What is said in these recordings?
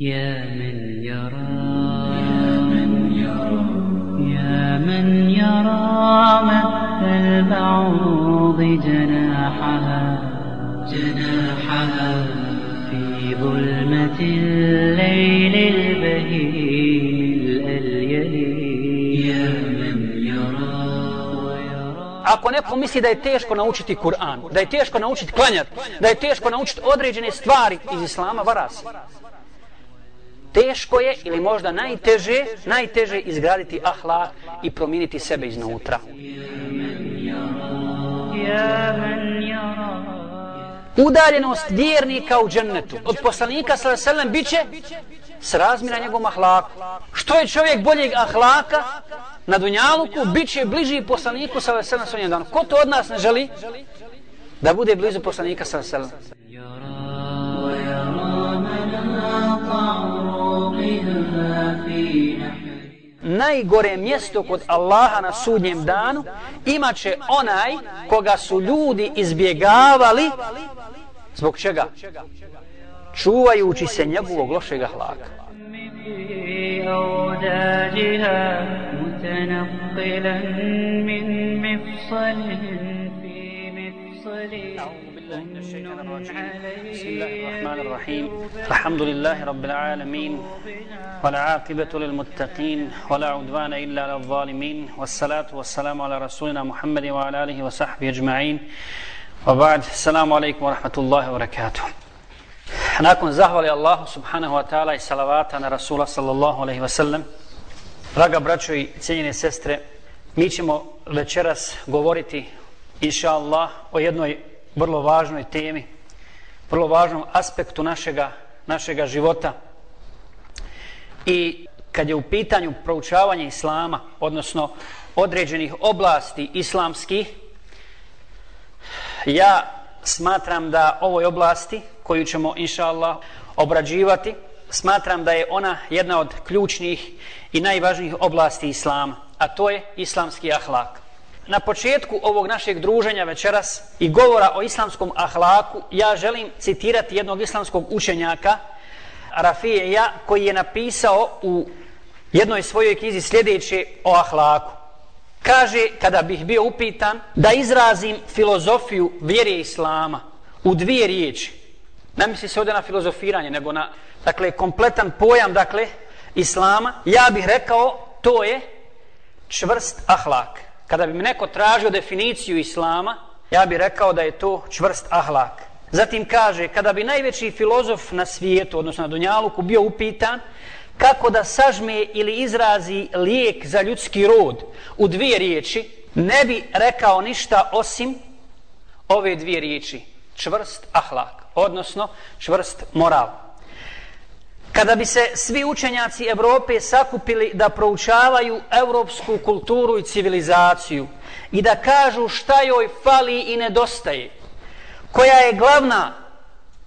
يا من يرى يا من يرى يا من يرى مد البعوض جناحها جناحها في ظلمة الليل البهيم الأليل يا من يرى Ako neko misli da je teško naučiti Kur'an, da je teško naučiti klanjati, da je teško naučiti određene stvari iz Islama, vara se. teško je ili možda najteže, najteže izgraditi ahla i promijeniti sebe iznutra. Udaljenost vjernika u džennetu od poslanika sa veselem bit će s razmjera njegovom ahlaku. Što je čovjek boljeg ahlaka na dunjaluku, bit će bliži poslaniku sa veselem svojim danom. Ko to od nas ne želi? Da bude blizu poslanika sa veselem. Ja najgore mjesto kod Allaha na sudnjem danu imaće onaj koga su ljudi izbjegavali zbog čega? čuvajući se njegovog lošeg ahlaka. في أوداجها متنقلا من مفصل في مفصل بسم الله الرحمن الرحيم الحمد لله رب العالمين والعاقبة للمتقين ولا عدوان إلا على الظالمين والصلاة والسلام على رسولنا محمد وعلى آله وصحبه أجمعين وبعد السلام عليكم ورحمة الله وبركاته Nakon zahvali Allahu subhanahu wa ta'ala i salavata na Rasula sallallahu alaihi wa sallam, draga braćo i cijenjene sestre, mi ćemo večeras govoriti, inša Allah, o jednoj vrlo važnoj temi, vrlo važnom aspektu našega, našega života. I kad je u pitanju proučavanje Islama, odnosno određenih oblasti islamskih, ja smatram da ovoj oblasti koju ćemo inša Allah obrađivati, smatram da je ona jedna od ključnih i najvažnijih oblasti Islama, a to je islamski ahlak. Na početku ovog našeg druženja večeras i govora o islamskom ahlaku, ja želim citirati jednog islamskog učenjaka, Rafijeja, koji je napisao u jednoj svojoj knjizi sljedeće o ahlaku. Kaže, kada bih bio upitan, da izrazim filozofiju vjere Islama u dvije riječi. Ne misli se ovdje na filozofiranje, nego na dakle, kompletan pojam dakle, Islama. Ja bih rekao, to je čvrst ahlak. Kada bi mi neko tražio definiciju Islama, ja bih rekao da je to čvrst ahlak. Zatim kaže, kada bi najveći filozof na svijetu, odnosno na Dunjaluku, bio upitan, kako da sažme ili izrazi lijek za ljudski rod u dvije riječi, ne bi rekao ništa osim ove dvije riječi. Čvrst ahlak, odnosno čvrst moral. Kada bi se svi učenjaci Evrope sakupili da proučavaju evropsku kulturu i civilizaciju i da kažu šta joj fali i nedostaje, koja je glavna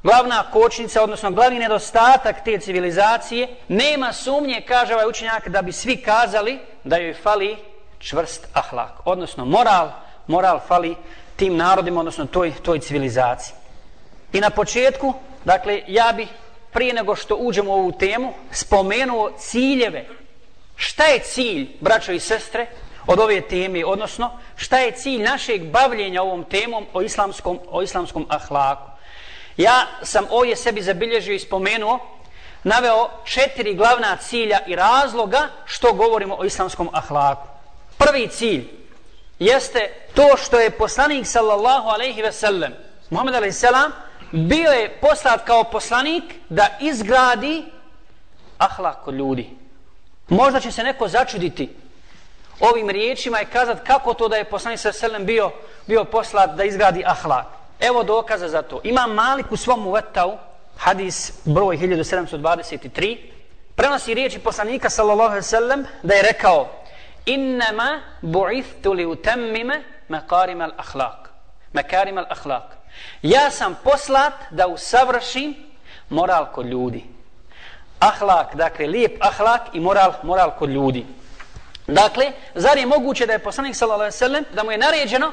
glavna kočnica, odnosno glavni nedostatak te civilizacije, nema sumnje, kaže ovaj učenjak, da bi svi kazali da joj fali čvrst ahlak, odnosno moral, moral fali tim narodima, odnosno toj, toj civilizaciji. I na početku, dakle, ja bih prije nego što uđemo u ovu temu, spomenuo ciljeve. Šta je cilj, braćo i sestre, od ove teme, odnosno šta je cilj našeg bavljenja ovom temom o islamskom, o islamskom ahlaku. Ja sam ovdje sebi zabilježio i spomenuo, naveo četiri glavna cilja i razloga što govorimo o islamskom ahlaku. Prvi cilj jeste to što je poslanik sallallahu alaihi ve sellem, Muhammed alaihi selam, bio je poslat kao poslanik da izgradi ahlak kod ljudi. Možda će se neko začuditi ovim riječima i kazati kako to da je poslanik sa selem bio, bio poslat da izgradi ahlak. Evo dokaza za to. Ima Malik u svom uvetau, hadis broj 1723, prenosi riječi poslanika sallallahu alaihi sallam da je rekao Innama bu'ithtu li utemmime makarim al ahlak. Makarim al ahlak. Ja sam poslat da usavršim moral kod ljudi. Ahlak, dakle, lijep ahlak i moral, moral kod ljudi. Dakle, zar je moguće da je poslanik sallallahu da mu je naređeno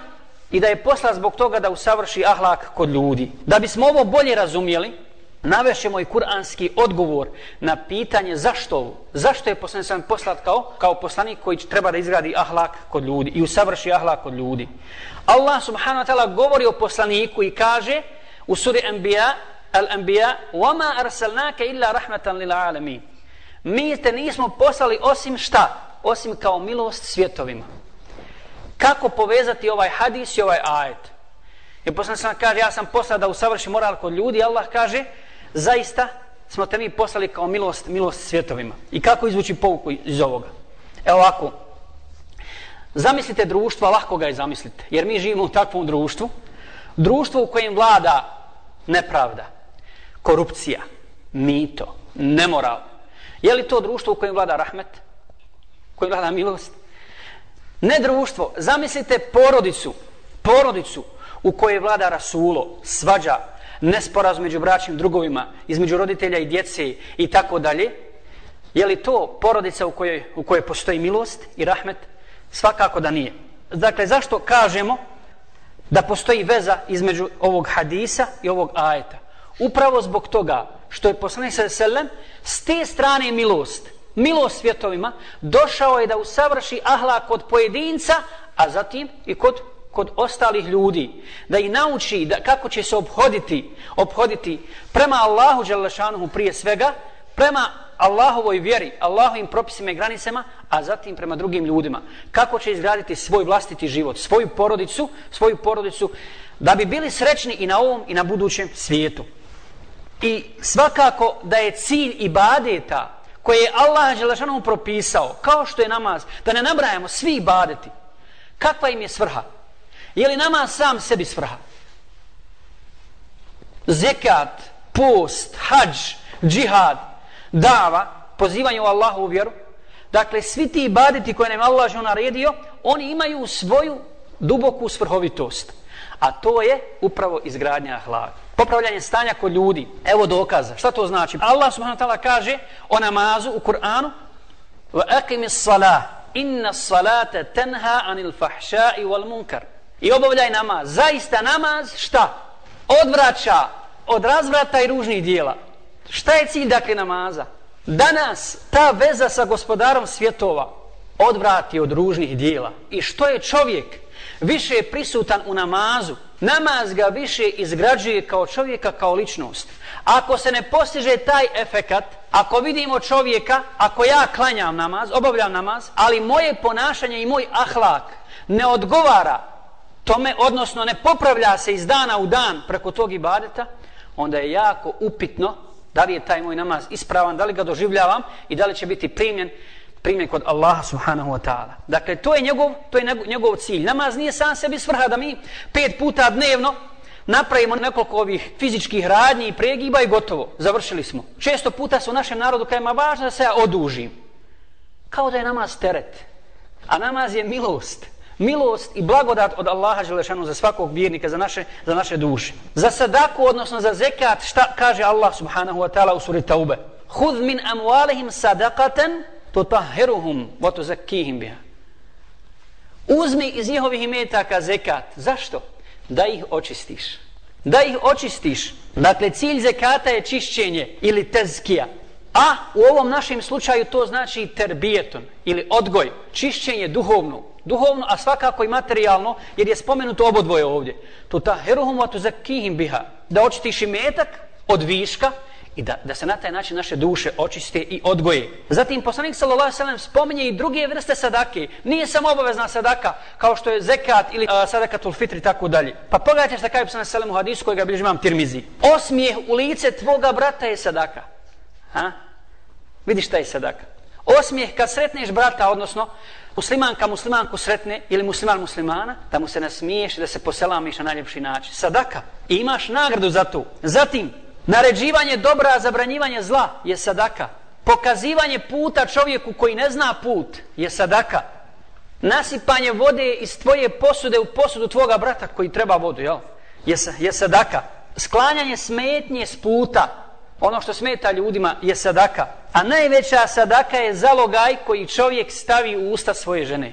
i da je posla zbog toga da usavrši ahlak kod ljudi. Da bismo ovo bolje razumjeli, navešćemo i kuranski odgovor na pitanje zašto zašto je poslanik sam poslat kao, kao poslanik koji treba da izgradi ahlak kod ljudi i usavrši ahlak kod ljudi. Allah subhanahu wa ta'ala govori o poslaniku i kaže u suri Anbiya Al-Anbiya وَمَا أَرْسَلْنَاكَ إِلَّا رَحْمَةً لِلْعَالَمِينَ Mi te nismo poslali osim šta? Osim kao milost svjetovima. Kako povezati ovaj hadis i ovaj ajet? I poslanik sam kaže, ja sam poslao da usavrši moral kod ljudi, Allah kaže, zaista smo te mi poslali kao milost, milost svjetovima. I kako izvući pouku iz ovoga? Evo ovako, zamislite društvo, lahko ga je zamislite, jer mi živimo u takvom društvu, društvo u kojem vlada nepravda, korupcija, mito, nemoral. Je li to društvo u kojem vlada rahmet? U kojem vlada milost? Ne društvo, zamislite porodicu, porodicu u kojoj vlada rasulo, svađa, nesporaz među braćnim drugovima, između roditelja i djece i tako dalje, je li to porodica u kojoj, u kojoj postoji milost i rahmet? Svakako da nije. Dakle, zašto kažemo da postoji veza između ovog hadisa i ovog ajeta? Upravo zbog toga što je poslanik sa selem s te strane milost, milost svjetovima, došao je da usavrši ahlak kod pojedinca, a zatim i kod kod ostalih ljudi, da ih nauči da, kako će se obhoditi, obhoditi prema Allahu Đalešanuhu prije svega, prema Allahovoj vjeri, Allahovim propisima i granicama, a zatim prema drugim ljudima. Kako će izgraditi svoj vlastiti život, svoju porodicu, svoju porodicu, da bi bili srećni i na ovom i na budućem svijetu. I svakako da je cilj ibadeta koje je Allah Đalešanuhu propisao, kao što je namaz, da ne nabrajamo svi ibadeti, kakva im je svrha? Je li namaz sam sebi svrha? Zekat, post, hađ, džihad, dava, pozivanje u Allahu u vjeru. Dakle, svi ti ibadeti koje nam Allah žena naredio, oni imaju svoju duboku svrhovitost. A to je upravo izgradnja ahlaka. Popravljanje stanja kod ljudi. Evo dokaza. Šta to znači? Allah subhanahu wa ta'ala kaže o namazu u Kur'anu وَأَقِمِ الصَّلَاةِ إِنَّ الصَّلَاةَ تَنْهَا عَنِ الْفَحْشَاءِ وَالْمُنْكَرِ i obavljaj namaz. Zaista namaz šta? Odvraća od razvrata i ružnih dijela. Šta je cilj dakle namaza? Danas ta veza sa gospodarom svjetova odvrati od ružnih dijela. I što je čovjek više prisutan u namazu, namaz ga više izgrađuje kao čovjeka, kao ličnost. Ako se ne postiže taj efekat, ako vidimo čovjeka, ako ja klanjam namaz, obavljam namaz, ali moje ponašanje i moj ahlak ne odgovara tome, odnosno ne popravlja se iz dana u dan preko tog ibadeta, onda je jako upitno da li je taj moj namaz ispravan, da li ga doživljavam i da li će biti primljen primljen kod Allaha subhanahu wa ta'ala. Dakle, to je njegov, to je njegov cilj. Namaz nije sam sebi svrha da mi pet puta dnevno napravimo nekoliko ovih fizičkih radnji i pregiba i gotovo. Završili smo. Često puta se u našem narodu kajma važno da se ja odužim. Kao da je namaz teret. A namaz je milost milost i blagodat od Allaha Želešanu za svakog vjernika, za naše, za naše duše. Za sadaku, odnosno za zekat, šta kaže Allah subhanahu wa ta'ala u suri Taube? Hud min amualihim sadakaten tutahiruhum wa tuzakkihim biha. Uzmi iz njihovih imetaka zekat. Zašto? Da ih očistiš. Da ih očistiš. Dakle, cilj zekata je čišćenje ili tezkija. A u ovom našem slučaju to znači terbijeton ili odgoj, čišćenje duhovno, duhovno, a svakako i materijalno, jer je spomenuto obodvoje ovdje. To ta heruhum vatu zakihim biha, da očitiš i metak od viška i da, da se na taj način naše duše očiste i odgoje. Zatim poslanik sallallahu alejhi ve sellem spominje i druge vrste sadake. Nije samo obavezna sadaka kao što je zekat ili uh, sadakatul fitri tako dalje. Pa pogledajte šta kaže poslanik sallallahu alejhi ve sellem u hadisu kojega bilježi imam Tirmizi. Osmijeh u lice tvoga brata je sadaka. Ha? Vidiš šta je sadaka. Osmijeh kad sretneš brata, odnosno muslimanka muslimanku sretne ili musliman muslimana, da mu se nasmiješ da se poselamiš na najljepši način. Sadaka. I imaš nagradu za to. Zatim, naređivanje dobra, a zabranjivanje zla je sadaka. Pokazivanje puta čovjeku koji ne zna put je sadaka. Nasipanje vode iz tvoje posude u posudu tvoga brata koji treba vodu, jel? Je, je sadaka. Sklanjanje smetnje s puta ono što smeta ljudima je sadaka. A najveća sadaka je zalogaj koji čovjek stavi u usta svoje žene.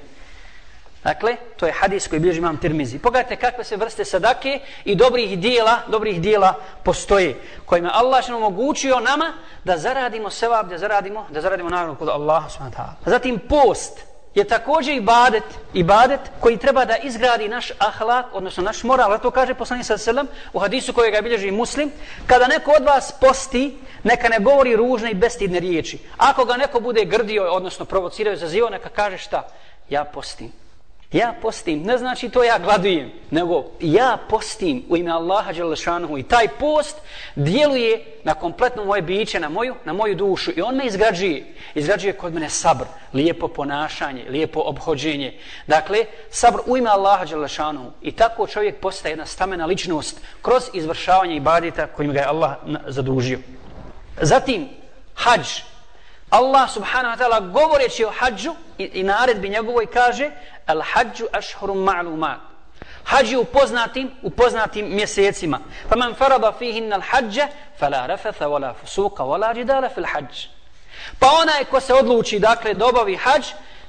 Dakle, to je hadis koji bliži imam Tirmizi. Pogledajte kakve se vrste sadake i dobrih dijela, dobrih dijela postoje, kojima Allah što omogućio nama da zaradimo sevab, da zaradimo, da zaradimo nagradu kod Allaha subhanahu wa ta'ala. Zatim post je također ibadet, ibadet koji treba da izgradi naš ahlak, odnosno naš moral. To kaže poslanik sa selam u hadisu kojega bilježi muslim. Kada neko od vas posti, neka ne govori ružne i bestidne riječi. Ako ga neko bude grdio, odnosno provocirao za zivo, neka kaže šta? Ja postim. Ja postim, ne znači to ja gladujem, nego ja postim u ime Allaha Đelešanuhu i taj post djeluje na kompletno moje biće, na moju, na moju dušu i on me izgrađuje. Izgrađuje kod mene sabr, lijepo ponašanje, lijepo obhođenje. Dakle, sabr u ime Allaha Đelešanuhu i tako čovjek postaje jedna stamena ličnost kroz izvršavanje ibadita kojim ga je Allah zadužio. Zatim, hađ, Allah subhanahu wa ta'ala govoreći o hađu i, i naredbi njegovoj kaže al hađu ashhurum ma'lumat. Hađ je u poznatim, u poznatim mjesecima. Pa man farada fihinna al hađa, fala rafatha, wala fusuka, wala jidala fil hađ. Pa onaj ko se odluči, dakle, da obavi hađ,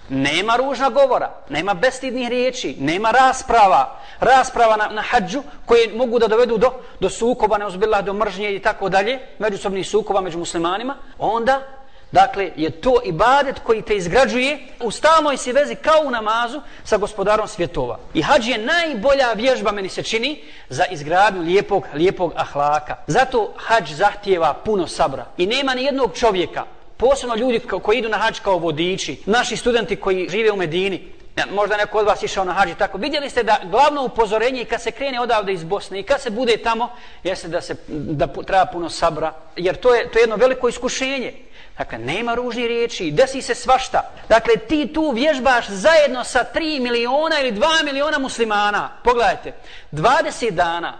nema ružna govora, nema bestidnih riječi, nema rasprava, rasprava na, na hađu koje mogu da dovedu do, do sukoba, neozbillah, do mržnje i tako dalje, međusobnih sukoba među muslimanima, onda Dakle, je to ibadet koji te izgrađuje u stalnoj si vezi kao u namazu sa gospodarom svjetova. I hađ je najbolja vježba, meni se čini, za izgradnju lijepog, lijepog ahlaka. Zato hađ zahtijeva puno sabra. I nema ni jednog čovjeka, posebno ljudi koji idu na hađ kao vodiči, naši studenti koji žive u Medini, e, možda neko od vas išao na hađi tako. Vidjeli ste da glavno upozorenje kad se krene odavde iz Bosne i kad se bude tamo, jeste da se da treba puno sabra, jer to je to je jedno veliko iskušenje. Dakle, nema ružnih riječi, desi se svašta. Dakle, ti tu vježbaš zajedno sa 3 miliona ili 2 miliona muslimana. Pogledajte, 20 dana,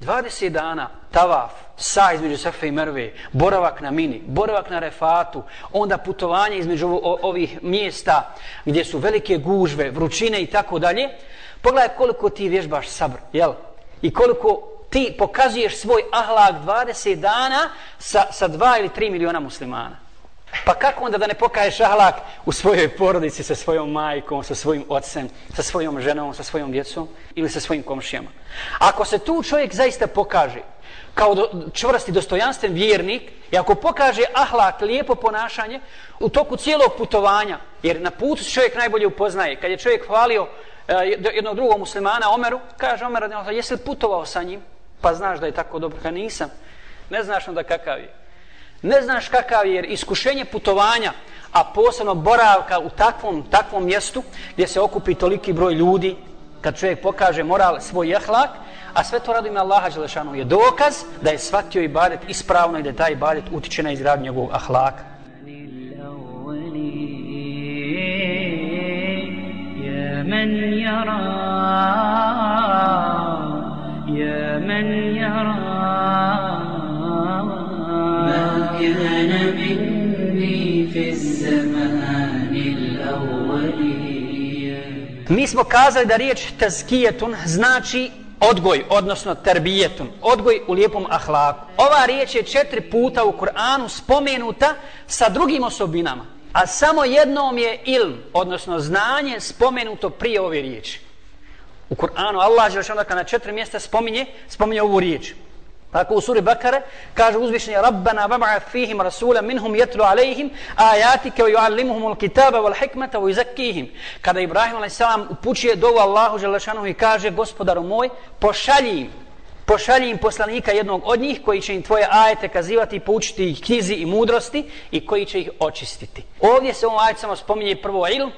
20 dana, tavaf, sa između Safa i Merve, boravak na mini, boravak na refatu, onda putovanje između ovih mjesta gdje su velike gužve, vrućine i tako dalje. Pogledaj koliko ti vježbaš sabr, jel? I koliko ti pokazuješ svoj ahlak 20 dana sa, sa 2 ili 3 miliona muslimana. Pa kako onda da ne pokaješ ahlak u svojoj porodici sa svojom majkom, sa svojim ocem, sa svojom ženom, sa svojom djecom ili sa svojim komšijama? Ako se tu čovjek zaista pokaže kao do, čvrsti dostojanstven vjernik i ako pokaže ahlak, lijepo ponašanje u toku cijelog putovanja, jer na putu čovjek najbolje upoznaje, kad je čovjek hvalio uh, jednog drugog muslimana, Omeru, kaže Omer, jesi li putovao sa njim? Pa znaš da je tako dobro, kad nisam. Ne znaš onda kakav je Ne znaš kakav je iskušenje putovanja, a posebno boravka u takvom, takvom mjestu gdje se okupi toliki broj ljudi, kad čovjek pokaže moral svoj jahlak, a sve to radi ime Allaha Đelešanu je dokaz da je shvatio ibadet ispravno i da je taj ibadet utiče na izgradnju njegovog ahlaka. من يرى يا من يرى كان مني في الزمان الأولي Mi smo kazali da riječ tazkijetun znači odgoj, odnosno terbijetun, odgoj u lijepom ahlaku. Ova riječ je četiri puta u Kur'anu spomenuta sa drugim osobinama, a samo jednom je ilm, odnosno znanje, spomenuto prije ove riječi. U Kur'anu Allah je onda na četiri mjesta spominje, spominje ovu riječ. Tako u suri Bakare kaže uzvišenje Rabbana vab'ath fihim rasula minhum yatlu alejhim ajatike wa yuallimuhum al-kitaba wal hikmata wa yuzakkihim. Kada Ibrahim a.s. upućuje dovu Allahu Želešanu i kaže gospodaru moj, pošalji im, pošalji im poslanika jednog od njih koji će im tvoje ajete kazivati i poučiti ih knjizi i mudrosti i koji će ih očistiti. Ovdje se ovom ajetu samo spominje prvo ilm,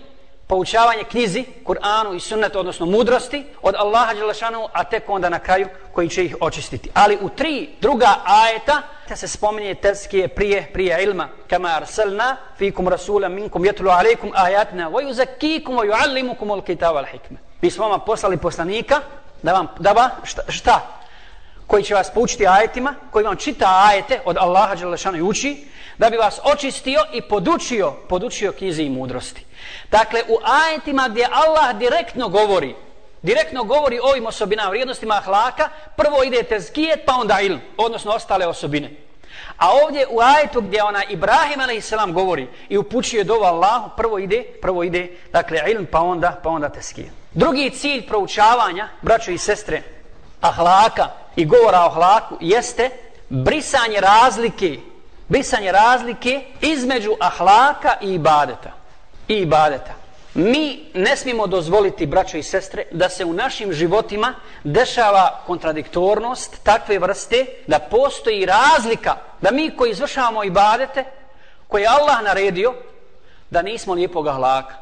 poučavanje knjizi, Kur'anu i sunnetu, odnosno mudrosti od Allaha Đelešanu, a tek onda na kraju koji će ih očistiti. Ali u tri druga ajeta se spominje tezkije prije, prije ilma. Kama arsalna fikum rasula minkum jetlu alaikum ajatna wa yuzakikum wa yuallimukum al kitava al hikme. Mi smo vam poslali poslanika da vam, da vam, šta, šta? Koji će vas poučiti ajetima, koji vam čita ajete od Allaha Đelešana i uči, da bi vas očistio i podučio, podučio knjizi i mudrosti. Dakle, u ajetima gdje Allah direktno govori, direktno govori o ovim osobinama, vrijednostima ahlaka, prvo ide tezkijet, pa onda ilm, odnosno ostale osobine. A ovdje u ajetu gdje ona Ibrahim a.s. govori i upućuje do Allahu, prvo ide, prvo ide, dakle, ilm, pa onda, pa onda tezkijet. Drugi cilj proučavanja, braćo i sestre, ahlaka i govora o ahlaku, jeste brisanje razlike, brisanje razlike između ahlaka i ibadeta. I ibadeta. Mi ne smijemo dozvoliti, braćo i sestre, da se u našim životima dešava kontradiktornost takve vrste, da postoji razlika, da mi koji izvršavamo ibadete, koje je Allah naredio, da nismo lijepog ahlaka.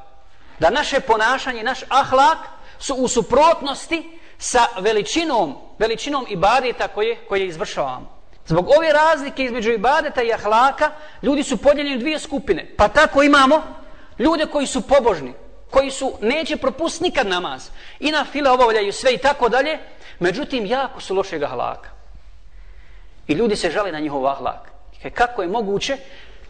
Da naše ponašanje, naš ahlak su u suprotnosti sa veličinom, veličinom ibadeta koje, koje izvršavamo. Zbog ove razlike između ibadeta i ahlaka, ljudi su podijeljeni u dvije skupine. Pa tako imamo ljude koji su pobožni, koji su neće propustiti nikad namaz. I na file obavljaju sve i tako dalje. Međutim, jako su lošeg ahlaka. I ljudi se žali na njihov ahlak. Kako je moguće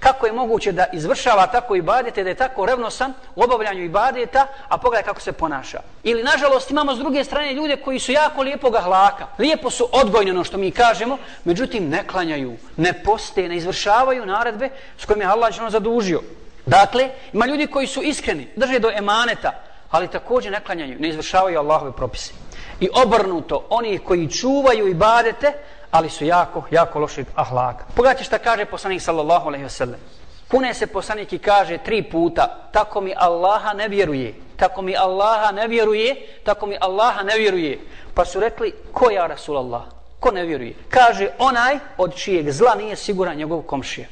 kako je moguće da izvršava tako ibadete, da je tako revnosan u obavljanju ibadeta, a pogledaj kako se ponaša. Ili, nažalost, imamo s druge strane ljude koji su jako lijepog hlaka. Lijepo su odgojnjeno što mi kažemo, međutim ne klanjaju, ne poste, ne izvršavaju naredbe s kojim je Allah ženo zadužio. Dakle, ima ljudi koji su iskreni, drže do emaneta, ali također ne klanjaju, ne izvršavaju Allahove propise. I obrnuto, oni koji čuvaju ibadete, ali su jako, jako lošeg ahlaka. Pogledajte šta kaže poslanik sallallahu alaihi wasallam. Kune se poslanik i kaže tri puta, tako mi Allaha ne vjeruje, tako mi Allaha ne vjeruje, tako mi Allaha ne vjeruje. Pa su rekli, ko je Rasulallah? Ko ne vjeruje? Kaže, onaj od čijeg zla nije siguran njegov komšija.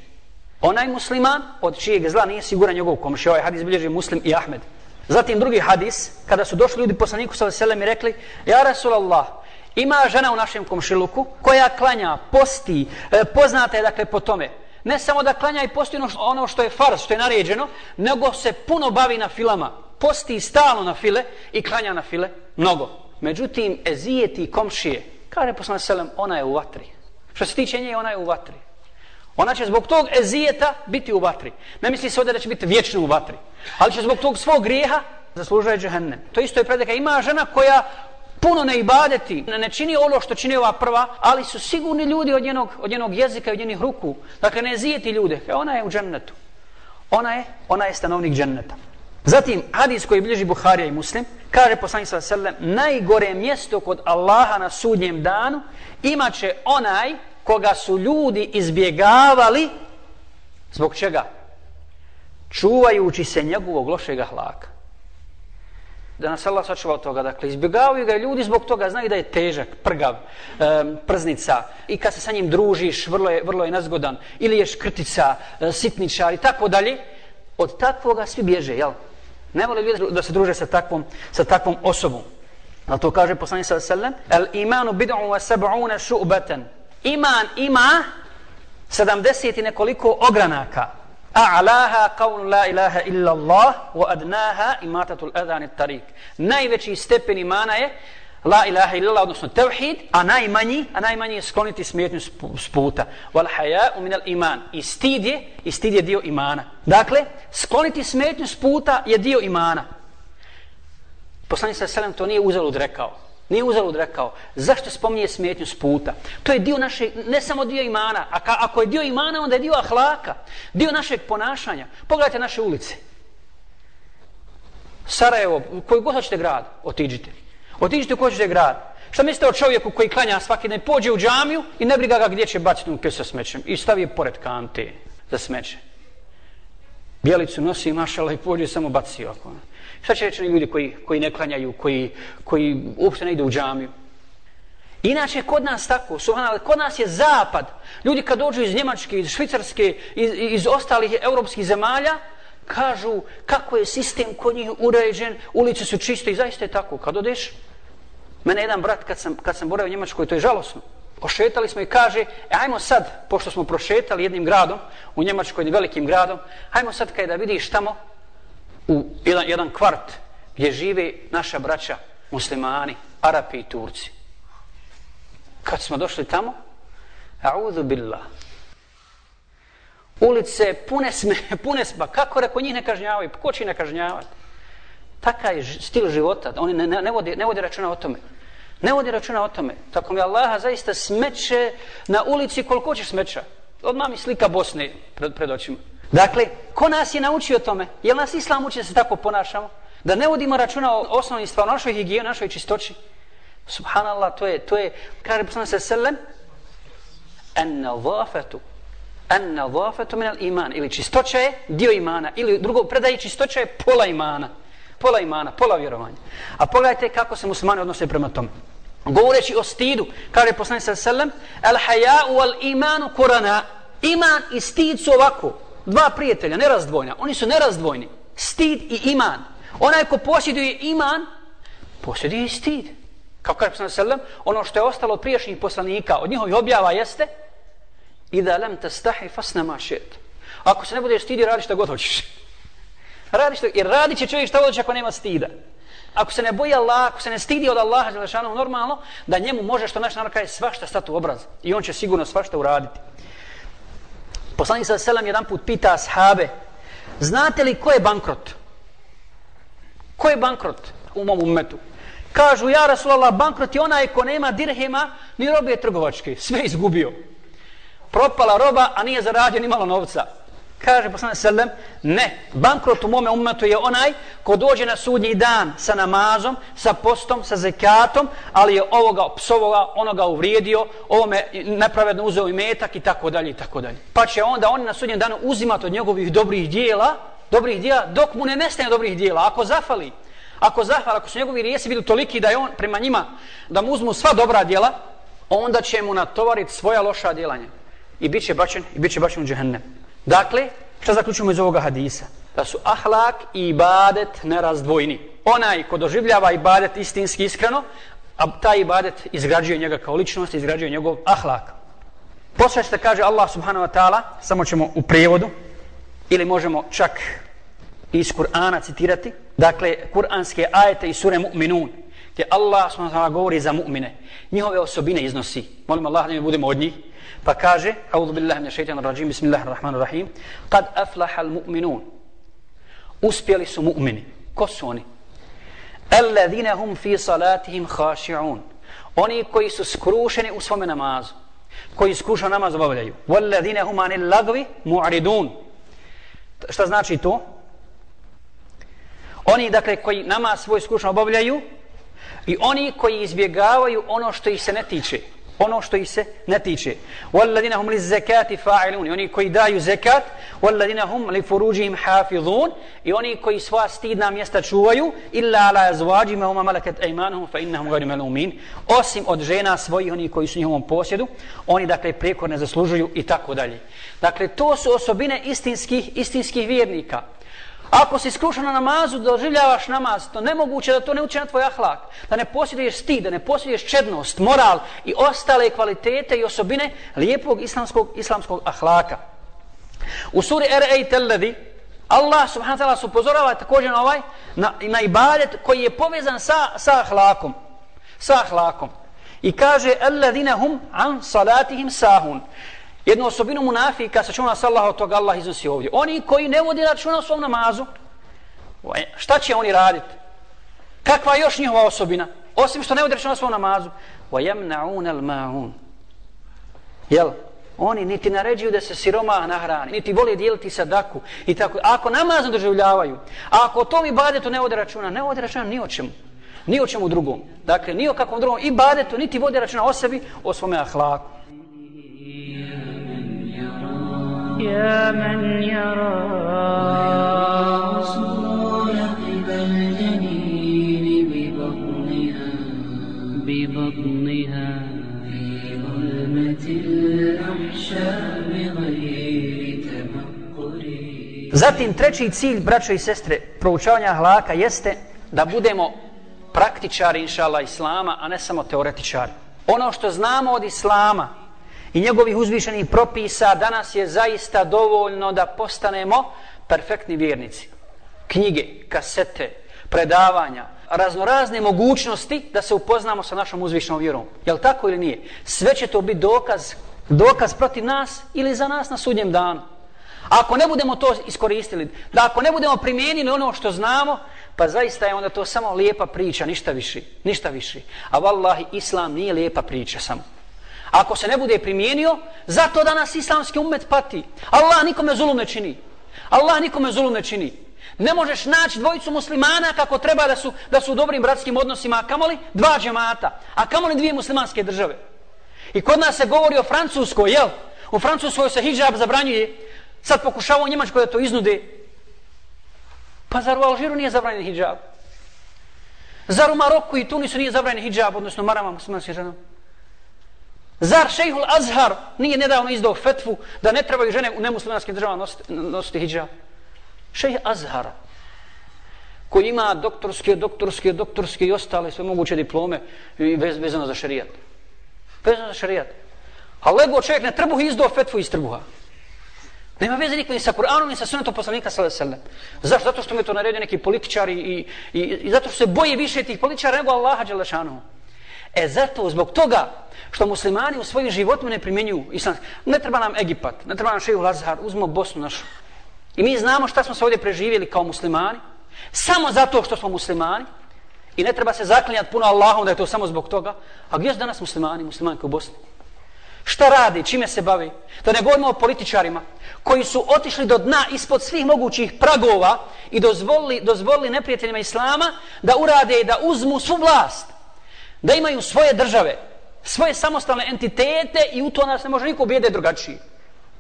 Onaj musliman od čijeg zla nije siguran njegov komšija. Ovaj hadis bilježi muslim i Ahmed. Zatim drugi hadis, kada su došli ljudi poslaniku sallallahu alaihi wasallam i rekli, ja Rasulallah, Ima žena u našem komšiluku koja klanja, posti, e, poznata je dakle po tome. Ne samo da klanja i posti ono što, ono je fars, što je naređeno, nego se puno bavi na filama. Posti stalno na file i klanja na file mnogo. Međutim, ezijeti komšije, kaže poslana selem, ona je u vatri. Što se tiče nje, ona je u vatri. Ona će zbog tog ezijeta biti u vatri. Ne misli se ovdje da će biti vječno u vatri. Ali će zbog tog svog grijeha zaslužuje džehennem. To isto je predaka. Ima žena koja puno ne ibadeti, ne čini ono što čini ova prva, ali su sigurni ljudi od njenog, od njenog jezika i od njenih ruku. Dakle, ne zijeti ljude. E, ona je u džennetu. Ona je, ona je stanovnik dženneta. Zatim, hadis koji bliži Buharija i Muslim, kaže poslanik sa sellem, najgore mjesto kod Allaha na sudnjem danu imaće onaj koga su ljudi izbjegavali zbog čega? Čuvajući se njegovog lošeg hlaka da nas Allah sačuva od toga. Dakle, izbjegavaju ga ljudi zbog toga, znaju da je težak, prgav, um, prznica i kad se sa njim družiš, vrlo je, vrlo je nezgodan, ili je škrtica, e, sitničar i tako dalje, od takvoga svi bježe, jel? Ne vole ljudi da se druže sa takvom, sa takvom osobom. A to kaže poslanik sa sallam, el imanu bid'u wa sab'una šu'batan. Iman ima 70 i nekoliko ogranaka. A'laha qawlu la ilaha illa Allah wa adnaha imatatul adhan at-tariq. Najveći stepen imana je la ilaha illa Allah odnosno tauhid, a najmanji, a najmanji je skloniti smetnju s puta. Wal haya'u min al-iman. I stid je, i stid je dio imana. Dakle, skloniti smetnju s puta je dio imana. Poslanik sa selam to nije uzalud rekao. Nije uzalud rekao, zašto spominje smetnju s puta? To je dio naše, ne samo dio imana, a ka, ako je dio imana, onda je dio ahlaka, dio našeg ponašanja. Pogledajte naše ulice. Sarajevo, koji god hoćete grad, otiđite. Otiđite u koji hoćete grad. Šta mislite o čovjeku koji klanja svaki dan, pođe u džamiju i ne briga ga gdje će baciti u kesu sa smećem i stavi je pored kante za smeće. Bijelicu nosi mašala i pođe samo baci oko. Šta će reći ljudi koji, koji ne klanjaju, koji, koji uopšte ne ide u džamiju? Inače, kod nas tako, subhanallah, kod nas je zapad. Ljudi kad dođu iz Njemačke, iz Švicarske, iz, iz ostalih europskih zemalja, kažu kako je sistem kod njih uređen, ulice su čiste i zaista je tako. Kad odeš, mene jedan brat, kad sam, kad sam boravio u Njemačkoj, to je žalosno, Ošetali smo i kaže, e, ajmo sad, pošto smo prošetali jednim gradom, u Njemačkoj, jednim velikim gradom, ajmo sad kaj da vidiš tamo, u jedan, jedan kvart gdje žive naša braća muslimani, Arapi i Turci. Kad smo došli tamo, a'udhu billah, ulice pune sme, pune sme, kako reko njih ne kažnjavaju, pa ko će ne kažnjavati? Taka je stil života, oni ne, ne, ne, vodi, ne vodi računa o tome. Ne vodi računa o tome. Tako mi Allaha zaista smeće na ulici koliko ćeš smeća. Odmah mi slika Bosne pred, pred očima. Dakle, ko nas je naučio tome? Jel nas Islam uči da se tako ponašamo? Da ne vodimo računa o osnovnim stvarima, našoj higijeni, našoj čistoći? Subhanallah, to je, to je, kaže poslana se sellem, en nadhafatu, en nadhafatu minal iman, ili čistoća je dio imana, ili drugo predaje čistoća je pola imana. Pola imana, pola vjerovanja. A pogledajte kako se muslimani odnose prema tome. Govoreći o stidu, kaže poslanik sa sellem, el haja'u wal imanu kurana. Iman i stid su ovako, dva prijatelja, nerazdvojna. Oni su nerazdvojni. Stid i iman. Onaj ko posjeduje iman, posjeduje i stid. Kao kaže poslanik sallam, ono što je ostalo od prijašnjih poslanika, od njihovih objava jeste, Ida lem te stahi fasna ma šet. Ako se ne budeš stidio, radi šta god hoćeš. Radi što, jer radi će čovjek šta hoćeš ako nema stida. Ako se ne boji Allah, ako se ne stidi od Allaha normalno, da njemu može što naš narod kaže svašta stati u obraz. I on će sigurno svašta uraditi. Poslanik sa selam jedan put pita ashabe, znate li ko je bankrot? Ko je bankrot u mom umetu? Kažu, ja Rasulallah, bankrot je onaj ko nema dirhema ni robe trgovačke. Sve izgubio. Propala roba, a nije zaradio ni malo novca. Kaže poslanik sallam, ne, bankrot u mome umetu je onaj ko dođe na sudnji dan sa namazom, sa postom, sa zekatom, ali je ovoga psovoga, onoga uvrijedio, ovome nepravedno uzeo i metak i tako dalje i tako dalje. Pa će onda on na sudnjem danu uzimati od njegovih dobrih dijela, dobrih dijela, dok mu ne nestane dobrih dijela. Ako zafali, ako zafali, ako su njegovi rijesi bili toliki da je on prema njima, da mu uzmu sva dobra dijela, onda će mu natovariti svoja loša djelanja. I bit će bačen, i bit će bačen u džehennem. Dakle, šta zaključujemo iz ovoga hadisa? Da su ahlak i ibadet nerazdvojni. Onaj ko doživljava ibadet istinski iskreno, a taj ibadet izgrađuje njega kao ličnost, izgrađuje njegov ahlak. Poslije što kaže Allah subhanahu wa ta'ala, samo ćemo u prijevodu, ili možemo čak iz Kur'ana citirati, dakle, kur'anske ajete i sure mu'minun, gdje Allah subhanahu wa ta'ala govori za mu'mine, njihove osobine iznosi. Molim Allah da mi budemo od njih. Pa kaže, A'udhu billahi minash shaitanir rajim, bismillahirrahmanirrahim, kad aflaha mu'minun. Uspjeli su mu'mini. Ko su oni? Alladhina hum fi salatihim khashi'un. Oni koji su skrušeni u svom namazu. Koji skrušan namaz obavljaju. Walladhina hum anil lagwi mu'ridun. Šta znači to? Oni dakle koji namaz svoj skrušan obavljaju i oni koji izbjegavaju ono što ih se ne tiče ono što ih se ne tiče. Walladina hum liz zakati fa'ilun. Oni koji daju zakat, walladina hum li furujihim hafizun. I oni koji sva stidna mjesta čuvaju, illa ala azwajihim huma malakat aymanuhum fa innahum ghayru malumin. Osim od žena svojih oni koji su u njihovom posjedu, oni dakle preko ne zaslužuju i tako dalje. Dakle to su osobine istinskih istinskih vjernika. Ako si skrušan na namazu, doživljavaš namaz, to nemoguće da to ne uče na tvoj ahlak. Da ne posjeduješ stid, da ne posjeduješ čednost, moral i ostale kvalitete i osobine lijepog islamskog, islamskog ahlaka. U suri R.A. Telledi, Allah subhanahu wa ta'ala se upozorava također na ovaj, na, na ibadet koji je povezan sa, sa ahlakom. Sa ahlakom. I kaže, Alladina hum an salatihim sahun jednu osobinu munafika sa čuna sallaha od toga Allah iznosi ovdje. Oni koji ne vodi računa u svom namazu, šta će oni raditi? Kakva je još njihova osobina? Osim što ne vodi računa u svom namazu. وَيَمْنَعُونَ الْمَعُونَ Jel? Oni niti naređuju da se siroma nahrani, niti vole dijeliti sadaku. I tako. Ako namazno doživljavaju, a ako o tom ibadetu ne vode računa, ne vode računa ni o čemu. Ni o čemu drugom. Dakle, ni o kakvom drugom ibadetu, niti vode računa o sebi, o svome ahlaku. يا من يرى أصول قلب الجنين ببطنها ببطنها في ظلمة الأحشاء بغير تمقر Zatim treći cilj, braćo i sestre, proučavanja hlaka jeste da budemo praktičari, inša Allah, Islama, a ne samo teoretičari. Ono što znamo od Islama, i njegovih uzvišenih propisa danas je zaista dovoljno da postanemo perfektni vjernici. Knjige, kasete, predavanja, raznorazne mogućnosti da se upoznamo sa našom uzvišenom vjerom. Je tako ili nije? Sve će to biti dokaz, dokaz protiv nas ili za nas na sudnjem danu. Ako ne budemo to iskoristili, da ako ne budemo primijenili ono što znamo, pa zaista je onda to samo lijepa priča, ništa više. Ništa više. A vallahi, islam nije lijepa priča samo. Ako se ne bude primijenio, zato danas islamski umet pati. Allah nikome zulum ne čini. Allah nikome zulum ne čini. Ne možeš naći dvojicu muslimana kako treba da su, da su u dobrim bratskim odnosima, a kamoli dva džemata, a kamoli dvije muslimanske države. I kod nas se govori o Francuskoj, jel? U Francuskoj se hijab zabranjuje, sad pokušava u Njemačkoj da to iznude. Pa zar u Alžiru nije zabranjen hijab? Zar u Maroku i Tunisu nije zabranjen hijab, odnosno marama muslimanske žene? Zar šejhul Azhar nije nedavno izdao fetvu da ne trebaju žene u nemuslimanskim državama nositi, nositi hijab? Šejh Azhar koji ima doktorske, doktorske, doktorske i ostale sve moguće diplome i vez, vezano za šerijat. Vezano za šerijat. A lego čovjek ne trbuh izdao fetvu iz trbuha. Nema veze nikad ni sa Kur'anom, ni sa sunetom poslanika sallallahu alejhi ve sellem. Zašto? Zato što mi to naredio neki političari i, i, i zato što se boje više tih političara nego Allaha dželle E zato zbog toga što muslimani u svojim životima ne primjenjuju islam. Ne treba nam Egipat, ne treba nam Šejh Lazar, uzmemo Bosnu našu. I mi znamo šta smo se ovdje preživjeli kao muslimani, samo zato što smo muslimani. I ne treba se zaklinjati puno Allahom da je to samo zbog toga. A gdje su danas muslimani, muslimanke u Bosni? Šta radi, čime se bavi? Da ne govorimo o političarima koji su otišli do dna ispod svih mogućih pragova i dozvolili, dozvolili neprijateljima Islama da urade i da uzmu svu vlast. Da imaju svoje države, svoje samostalne entitete i u to nas ne može niko ubijede drugačiji.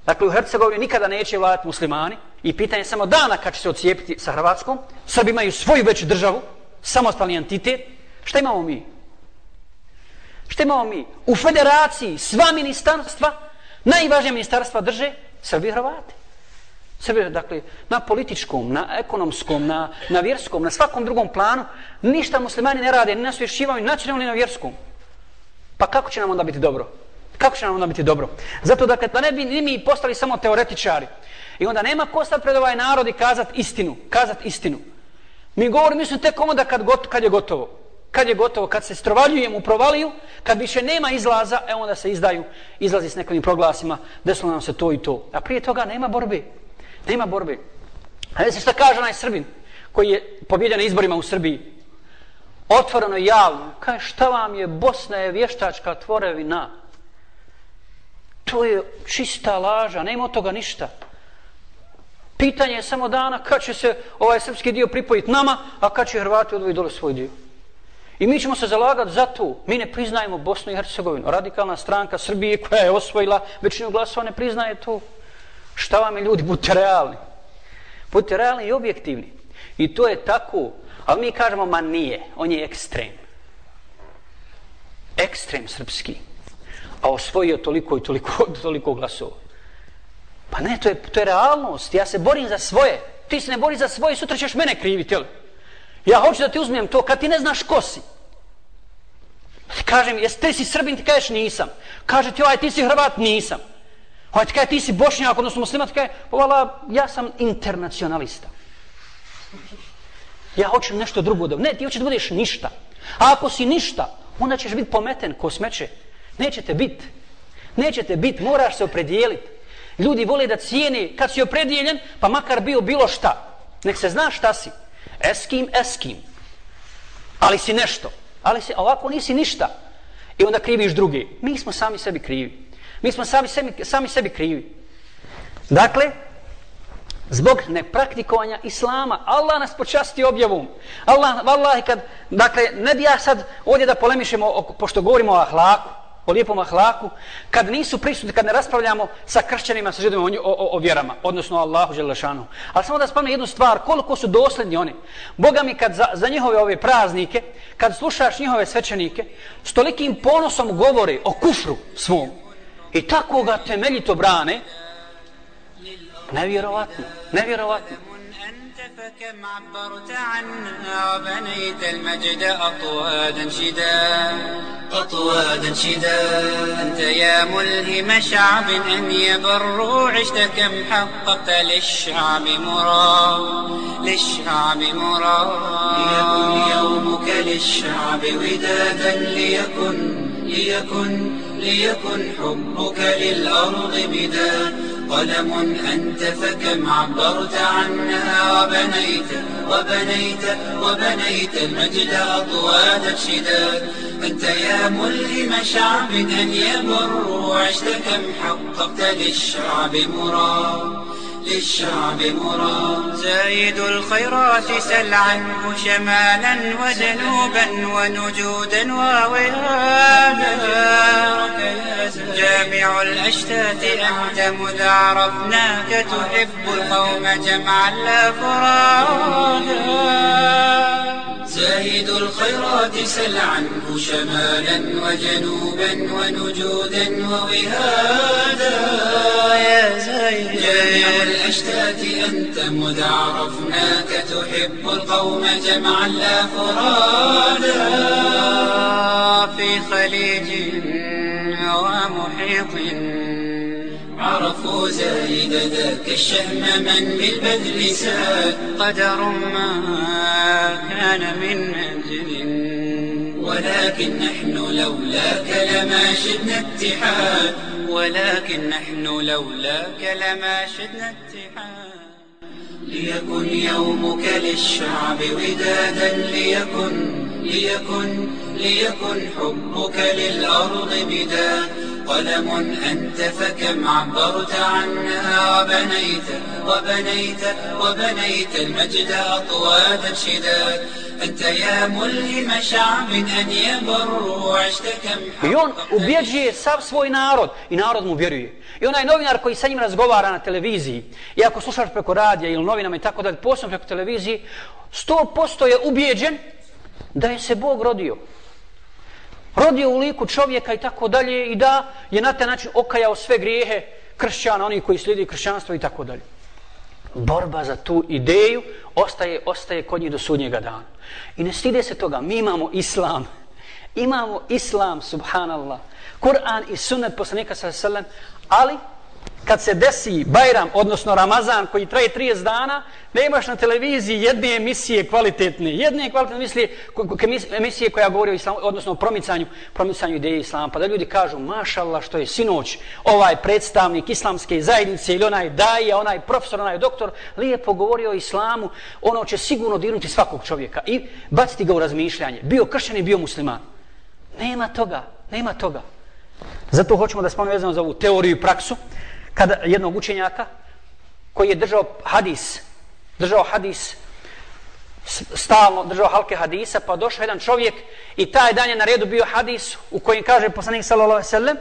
Dakle, u Hercegovini nikada neće vladati muslimani i pitanje samo dana kad će se ocijepiti sa Hrvatskom. Srbi imaju svoju veću državu, samostalni entitet. Šta imamo mi? Šta imamo mi? U federaciji sva ministarstva, najvažnije ministarstva drže Srbi i Hrvati. Srbi, dakle, na političkom, na ekonomskom, na, na vjerskom, na svakom drugom planu, ništa muslimani ne rade, ni na svješćivanju, ni na ni na vjerskom. Pa kako će nam onda biti dobro? Kako će nam onda biti dobro? Zato dakle, da ne bi ni mi postali samo teoretičari. I onda nema ko sad pred ovaj narod i kazat istinu. Kazat istinu. Mi govorimo, mislim, tek onda kad, got, kad je gotovo. Kad je gotovo, kad se strovaljujem u provaliju, kad više nema izlaza, e onda se izdaju, izlazi s nekim proglasima, desilo nam se to i to. A prije toga nema borbe. Nema borbe. A se šta kaže onaj Srbin, koji je pobjedio na izborima u Srbiji. Otvoreno i javno. Kaj šta vam je, Bosna je vještačka tvorevina to je čista laža, nema od toga ništa. Pitanje je samo dana kad će se ovaj srpski dio pripojiti nama, a kad će Hrvati odvojiti dole svoj dio. I mi ćemo se zalagati za to. Mi ne priznajemo Bosnu i Hercegovinu. Radikalna stranka Srbije koja je osvojila većinu glasova ne priznaje to. Šta vam je ljudi? Budite realni. Budite realni i objektivni. I to je tako. Ali mi kažemo, ma nije. On je ekstrem. Ekstrem srpski a osvojio toliko i toliko, toliko glasova. Pa ne, to je, to je realnost. Ja se borim za svoje. Ti se ne bori za svoje, sutra ćeš mene kriviti, jel? Ja hoću da ti uzmem to, kad ti ne znaš ko si. Kažem, jes ti si Srbin, ti kažeš nisam. Kaže ti, ovaj, ti si Hrvat, nisam. Koja ti kaže, ti si Bošnjak, odnosno muslimat, ti kaže, povala, pa ja sam internacionalista. Ja hoću nešto drugo da... Ne, ti hoćeš da budeš ništa. A ako si ništa, onda ćeš biti pometen ko smeće. Nećete biti. Nećete biti, moraš se opredijeliti. Ljudi vole da cijene kad si opredijeljen, pa makar bio bilo šta. Nek se zna šta si. Eskim, eskim. Ali si nešto. Ali si, ovako nisi ništa. I onda kriviš drugi. Mi smo sami sebi krivi. Mi smo sami sebi, sami sebi krivi. Dakle, zbog nepraktikovanja islama, Allah nas počasti objavom. Allah, vallahi, kad, dakle, ne bi ja sad ovdje da polemišemo, pošto govorimo o ahlaku, o lijepom ahlaku, kad nisu prisutni, kad ne raspravljamo sa kršćanima, sa židovima o, o, o vjerama, odnosno o Allahu Želešanu. Ali samo da spomenu jednu stvar, koliko su dosledni oni. Boga mi kad za, za njihove ove praznike, kad slušaš njihove svećenike, s tolikim ponosom govori o kufru svom i tako ga temeljito brane, nevjerovatno, nevjerovatno. فكم عبرت عنها وبنيت المجد أطوادا شدا أطوادا شدا أنت يا ملهم شعب أن يبروا عشت كم حققت للشعب مراد للشعب مراد ليكن يومك للشعب ودادا ليكن ليكن ليكن حبك للأرض بداد قلم أنت فكم عبرت عنها وبنيت وبنيت وبنيت المجد أطواد الشداد أنت يا ملهم شعب أن يبر عشت كم حققت للشعب مراد للشعب مراد. زايد الخيرات سل عنه شمالا وجنوبا ونجودا ووهادا جامع الأشتات أنت مذ عرفناك تحب القوم جمعا لا فرادا زاهد الخيرات سل عنه شمالا وجنوبا ونجودا ووهادا. يا زاهد جامع الأشتات أنت مذ عرفناك تحب القوم جمعا لا فرادا. في خليج ومحيط عرفوا زايد ذاك الشهم من بالبذل ساد. قدر ما كان من أجل. ولكن نحن لولاك لما شدنا اتحاد. ولكن نحن لولاك لما شدنا اتحاد. ليكن يومك للشعب ودادا ليكن ليكن ليكن حبك للأرض مداد قلم أنت فكم عبرت عنها وبنيت وبنيت وبنيت المجد أطوادا شداد أنت يا ملهم شعب أن يبر وعشت كم I on ubjeđuje sav svoj narod i narod mu vjeruje. I onaj novinar koji sa njim razgovara na televiziji, i ako slušaš preko radija ili novinama i tako dalje, posebno preko televiziji, sto posto je ubjeđen da je se Bog rodio rodio u liku čovjeka i tako dalje i da je na taj način okajao sve grijehe kršćana, oni koji slijedi kršćanstvo i tako dalje. Borba za tu ideju ostaje, ostaje kod njih do sudnjega dana. I ne stide se toga, mi imamo islam. Imamo islam, subhanallah. Kur'an i sunnet poslanika sallam, ali kad se desi Bajram, odnosno Ramazan, koji traje 30 dana, ne imaš na televiziji jedne emisije kvalitetne, jedne kvalitetne emisije, emisije koja govori o islamu, odnosno o promicanju, promicanju ideje islama, pa da ljudi kažu, mašallah, što je sinoć, ovaj predstavnik islamske zajednice ili onaj daje, onaj profesor, onaj doktor, lijepo govori o islamu, ono će sigurno dirnuti svakog čovjeka i baciti ga u razmišljanje. Bio kršćan i bio musliman. Nema toga, nema toga. Zato hoćemo da spomenu vezano za ovu teoriju i praksu, kada jednog učenjaka koji je držao hadis, držao hadis, stalno držao halke hadisa, pa došao jedan čovjek i taj dan je na redu bio hadis u kojem kaže poslanik sallallahu alejhi ve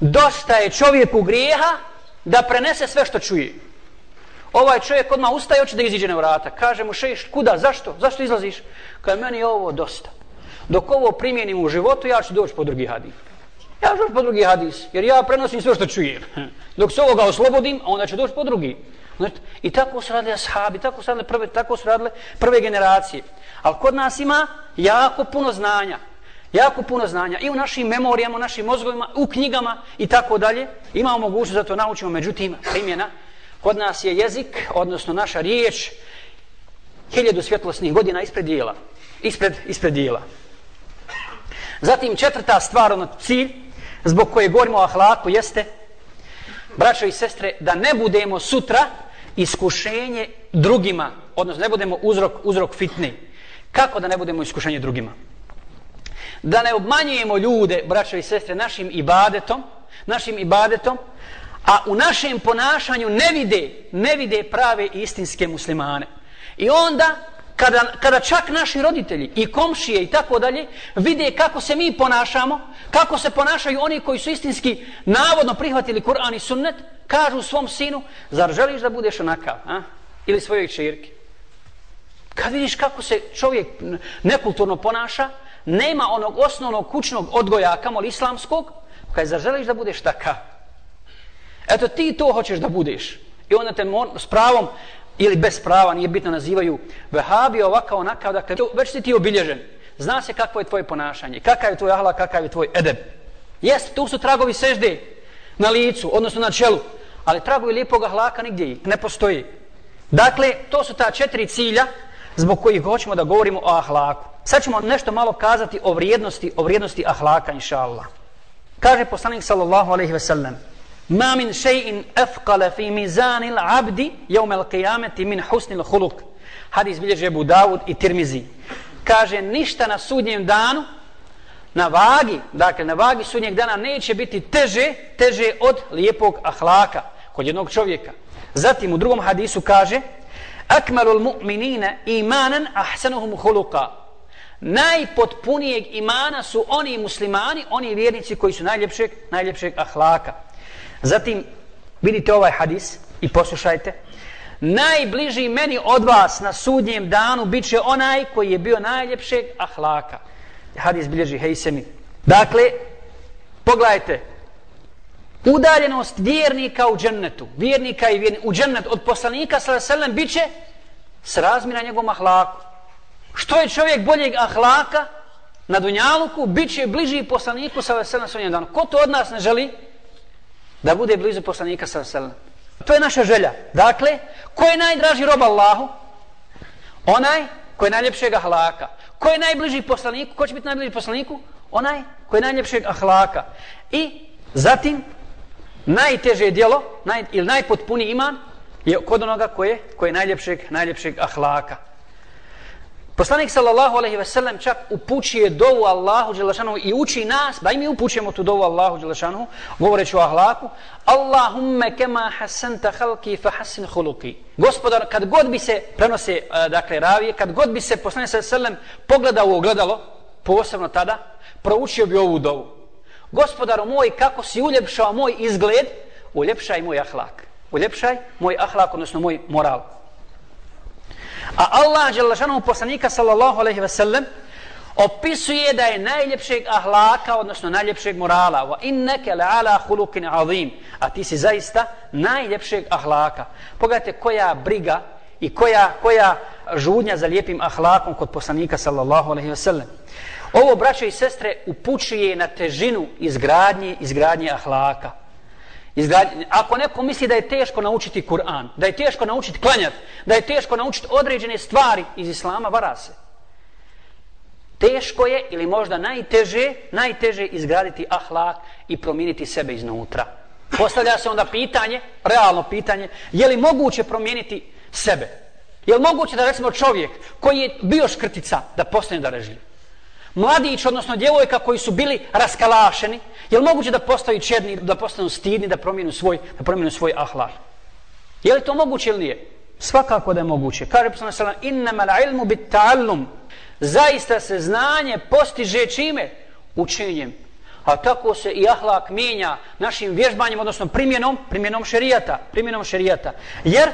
dosta je čovjeku grijeha da prenese sve što čuje. Ovaj čovjek odmah ustaje, hoće da iziđe na vrata. Kaže mu šeš, kuda, zašto? Zašto izlaziš? Kaže, meni je ovo dosta. Dok ovo primjenim u životu, ja ću doći po drugi hadis. Ja ću po drugi hadis, jer ja prenosim sve što čujem. Dok se ovoga oslobodim, onda će doći po drugi. I tako su radili ashabi, tako su radile prve, tako su radile prve generacije. Ali kod nas ima jako puno znanja. Jako puno znanja. I u našim memorijama, u našim mozgovima, u knjigama i tako dalje. Imamo mogućnost da to naučimo, međutim, primjena. Kod nas je jezik, odnosno naša riječ, hiljadu svjetlosnih godina ispred dijela. Ispred, ispred dijela. Zatim četvrta stvar, ono cilj, zbog koje govorimo o ahlaku jeste, braćo i sestre, da ne budemo sutra iskušenje drugima, odnosno ne budemo uzrok, uzrok fitne. Kako da ne budemo iskušenje drugima? Da ne obmanjujemo ljude, braćo i sestre, našim ibadetom, našim ibadetom, a u našem ponašanju ne vide, ne vide prave istinske muslimane. I onda kada, kada čak naši roditelji i komšije i tako dalje vide kako se mi ponašamo, kako se ponašaju oni koji su istinski navodno prihvatili Kur'an i sunnet, kažu svom sinu, zar želiš da budeš onakav, a? ili svojoj čirki? Kad vidiš kako se čovjek nekulturno ponaša, nema onog osnovnog kućnog odgoja, kamol islamskog, kaj zar želiš da budeš takav? Eto ti to hoćeš da budeš. I onda te s pravom ili bez prava, nije bitno nazivaju vehabi ovako onakav, dakle, već si ti obilježen. Zna se kakvo je tvoje ponašanje, kakav je tvoj ahla, kakav je tvoj edeb. Jest, tu su tragovi sežde na licu, odnosno na čelu, ali tragovi lijepog ahlaka nigdje ne postoji. Dakle, to su ta četiri cilja zbog kojih hoćemo da govorimo o ahlaku. Sad ćemo nešto malo kazati o vrijednosti, o vrijednosti ahlaka, inša Allah. Kaže poslanik sallallahu alaihi ve sellem, Ma min še'in efkale fi mizanil abdi jeumel qiyameti min husnil huluk. Hadis bilježe Abu Dawud i Tirmizi. Kaže, ništa na sudnjem danu na vagi, dakle na vagi sudnjeg dana neće biti teže, teže od lijepog ahlaka kod jednog čovjeka. Zatim u drugom hadisu kaže Akmalul mu'minina imanan ahsanuhum khuluqa Najpotpunijeg imana su oni muslimani, oni vjernici koji su najljepšeg, najljepšeg ahlaka. Zatim vidite ovaj hadis i poslušajte. Najbliži meni od vas na sudnjem danu bit će onaj koji je bio najljepšeg ahlaka. Hadis bilježi Hejsemi. Dakle, pogledajte, udaljenost vjernika u džennetu, vjernika i vjernika u džennet od poslanika sallam bit će s razmjera njegovom ahlaku. Što je čovjek boljeg ahlaka na dunjaluku, bit će bliži poslaniku sallam na sudnjem danu. Ko to od nas ne želi? Da bude blizu poslanika sallam. To je naša želja. Dakle, ko je najdraži rob Allahu? Onaj ko je najljepšeg ahlaka. Ko je najbliži poslaniku? Ko će biti najbliži poslaniku? Onaj ko je najljepšeg ahlaka. I zatim, najteže djelo naj, ili najpotpuniji iman je kod onoga koje, koje je najljepšeg, najljepšeg ahlaka. Poslanik sallallahu alejhi ve sellem čak upućuje dovu Allahu dželešanu i uči nas, da i mi upućujemo tu dovu Allahu dželešanu, govoreći o ahlaku, Allahumma kama hasanta khalqi fahassin khuluqi. Gospodar, kad god bi se prenose, e, dakle, ravije, kad god bi se poslanik sallallahu alejhi ve sellem pogledao u ogledalo, posebno tada, proučio bi ovu dovu. Gospodaru moj, kako si uljepšao moj izgled, uljepšaj moj ahlak. Uljepšaj moj ahlak, odnosno moj moral. A Allah Đelešanom poslanika sallallahu alejhi ve sellem opisuje da je najljepšeg ahlaka, odnosno najljepšeg morala. Wa innaka la'ala khuluqin azim. A ti si zaista najljepšeg ahlaka. Pogledajte koja briga i koja koja žudnja za lijepim ahlakom kod poslanika sallallahu alejhi ve sellem. Ovo braćo i sestre upućuje na težinu izgradnje izgradnje ahlaka. Izgradnje. Ako neko misli da je teško naučiti Kur'an, da je teško naučiti klanjat, da je teško naučiti određene stvari iz Islama, vara se. Teško je ili možda najteže, najteže izgraditi ahlak i promijeniti sebe iznutra. Postavlja se onda pitanje, realno pitanje, je li moguće promijeniti sebe? Je li moguće da recimo čovjek koji je bio škrtica da postane da režije? Mladić, odnosno djevojka koji su bili raskalašeni, je li moguće da postaju čedni, da postanu stidni, da promijenu svoj, da promijenu svoj ahlak? Je li to moguće ili nije? Svakako da je moguće. Kaže poslana sallam, innama la ilmu bit ta'allum. Zaista se znanje postiže čime? Učenjem. A tako se i ahlak mijenja našim vježbanjem, odnosno primjenom, primjenom šerijata. Primjenom šerijata. Jer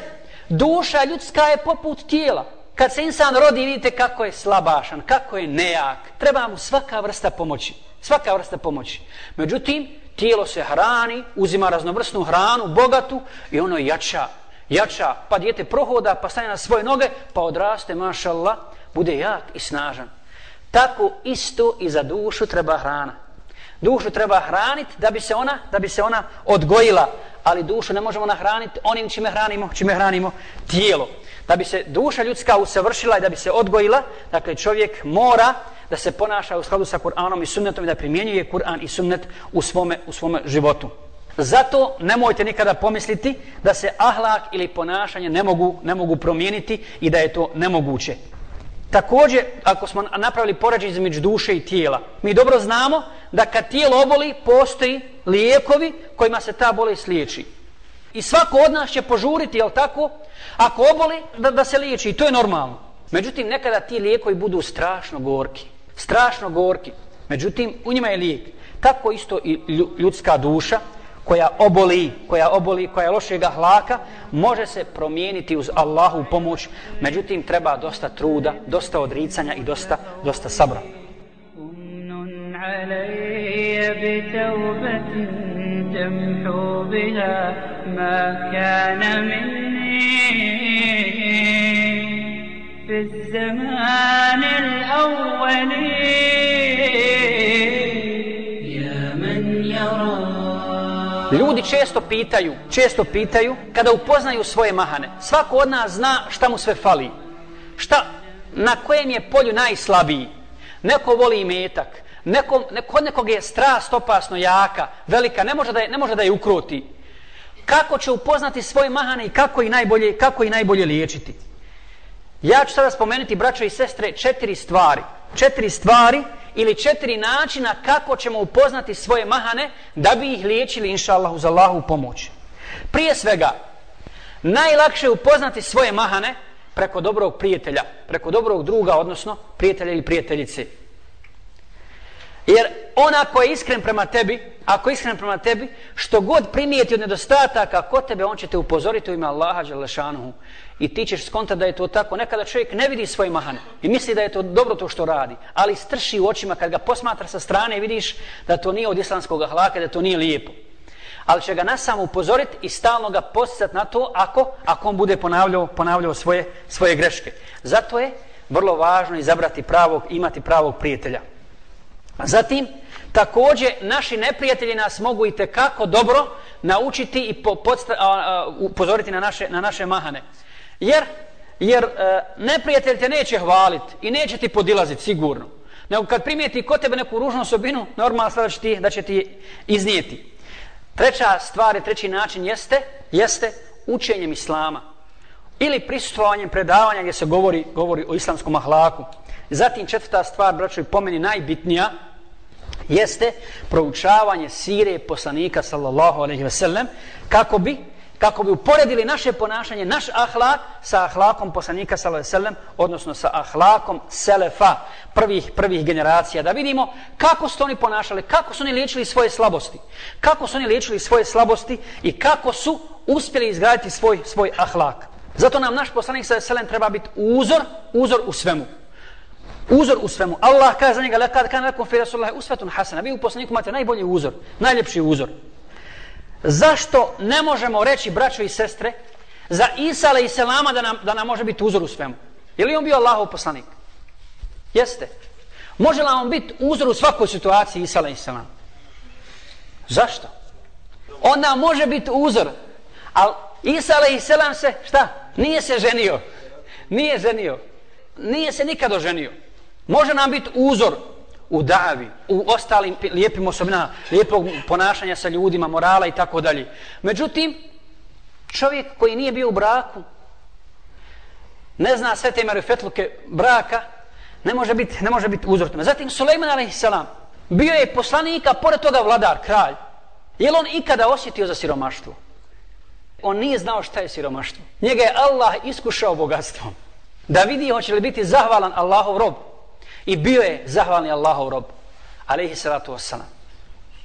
duša ljudska je poput tijela kad se insan rodi, vidite kako je slabašan, kako je nejak. Treba mu svaka vrsta pomoći. Svaka vrsta pomoći. Međutim, tijelo se hrani, uzima raznovrsnu hranu, bogatu i ono jača. Jača, pa dijete prohoda, pa stane na svoje noge, pa odraste, maša Allah, bude jak i snažan. Tako isto i za dušu treba hrana. Dušu treba hraniti da bi se ona, da bi se ona odgojila, ali dušu ne možemo nahraniti onim čime hranimo, čime hranimo tijelo da bi se duša ljudska usavršila i da bi se odgojila, dakle čovjek mora da se ponaša u skladu sa Kur'anom i sunnetom i da primjenjuje Kur'an i sunnet u svome, u svome životu. Zato nemojte nikada pomisliti da se ahlak ili ponašanje ne mogu, ne mogu promijeniti i da je to nemoguće. Također, ako smo napravili porađaj između duše i tijela, mi dobro znamo da kad tijelo oboli, postoji lijekovi kojima se ta bolest liječi. I svako od nas će požuriti, jel tako, ako oboli, da, da se liječi. I to je normalno. Međutim, nekada ti lijekovi budu strašno gorki. Strašno gorki. Međutim, u njima je lijek. Tako isto i ljudska duša koja oboli, koja oboli, koja je lošega hlaka, može se promijeniti uz Allahu pomoć. Međutim, treba dosta truda, dosta odricanja i dosta, dosta sabra. علي بتوبة تمحو بها ما كان مني في الزمان الأول يا من يرى Ljudi često pitaju, često pitaju kada upoznaju svoje mahane. Svako od nas zna šta mu sve fali. Šta, na kojem je polju najslabiji. Neko voli imetak, nekom, ne, kod nekog je strast opasno jaka, velika, ne može da je, ne može da je ukroti. Kako će upoznati svoje mahane i kako i najbolje, kako i najbolje liječiti? Ja ću sada spomenuti, braćo i sestre, četiri stvari. Četiri stvari ili četiri načina kako ćemo upoznati svoje mahane da bi ih liječili, inša Allah, uz Allahu pomoć. Prije svega, najlakše upoznati svoje mahane preko dobrog prijatelja, preko dobrog druga, odnosno prijatelja ili prijateljice. Jer ona ko je iskren prema tebi, ako je iskren prema tebi, što god primijeti od nedostataka kod tebe, on će te upozoriti u ime Allaha Đalešanuhu. I ti ćeš skonta da je to tako. Nekada čovjek ne vidi svoje mahane i misli da je to dobro to što radi. Ali strši u očima kad ga posmatra sa strane vidiš da to nije od islamskog ahlaka, da to nije lijepo. Ali će ga nas samo upozoriti i stalno ga posticati na to ako, ako on bude ponavljao, ponavljao svoje, svoje greške. Zato je vrlo važno izabrati pravog, imati pravog prijatelja. Zatim, također, naši neprijatelji nas mogu i kako dobro naučiti i po, podsta, a, a, upozoriti na naše, na naše mahane. Jer, jer a, e, neprijatelj te neće hvaliti i neće ti podilaziti sigurno. Nego kad primijeti kod tebe neku ružnu osobinu, normalno stvar da će ti, da će ti iznijeti. Treća stvar, treći način jeste, jeste učenjem islama. Ili prisutovanjem predavanja gdje se govori, govori o islamskom ahlaku. Zatim četvrta stvar, braćo i pomeni najbitnija, jeste proučavanje sire poslanika sallallahu alejhi ve sellem kako bi kako bi uporedili naše ponašanje, naš ahlak sa ahlakom poslanika sallallahu alejhi ve sellem, odnosno sa ahlakom selefa, prvih prvih generacija, da vidimo kako su oni ponašali, kako su oni liječili svoje slabosti, kako su oni liječili svoje slabosti i kako su uspjeli izgraditi svoj svoj ahlak. Zato nam naš poslanik sallallahu alejhi ve sellem treba biti uzor, uzor u svemu uzor u svemu. Allah kaže za njega, lekad kan lakum fi rasulillahi usvetun hasana. Vi u poslaniku imate najbolji uzor, najljepši uzor. Zašto ne možemo reći, braćo i sestre, za Isa i Selama da nam, da nam može biti uzor u svemu? Je li on bio Allahov poslanik? Jeste. Može li on biti uzor u svakoj situaciji Isa i Selama? Zašto? On nam može biti uzor. Ali Isa i Selam se, šta? Nije se ženio. Nije ženio. Nije se nikad oženio. Može nam biti uzor u davi, u ostalim lijepim osobinama, lijepog ponašanja sa ljudima, morala i tako dalje. Međutim, čovjek koji nije bio u braku, ne zna sve te marifetluke braka, ne može biti, ne može biti uzor tome. Zatim, Suleiman a.s. bio je poslanika, pored toga vladar, kralj. Je li on ikada osjetio za siromaštvo? On nije znao šta je siromaštvo. Njega je Allah iskušao bogatstvom. Da vidi hoće li biti zahvalan Allahov rob. I bio je zahvalni Allahov rob. Aleyhi salatu wassalam.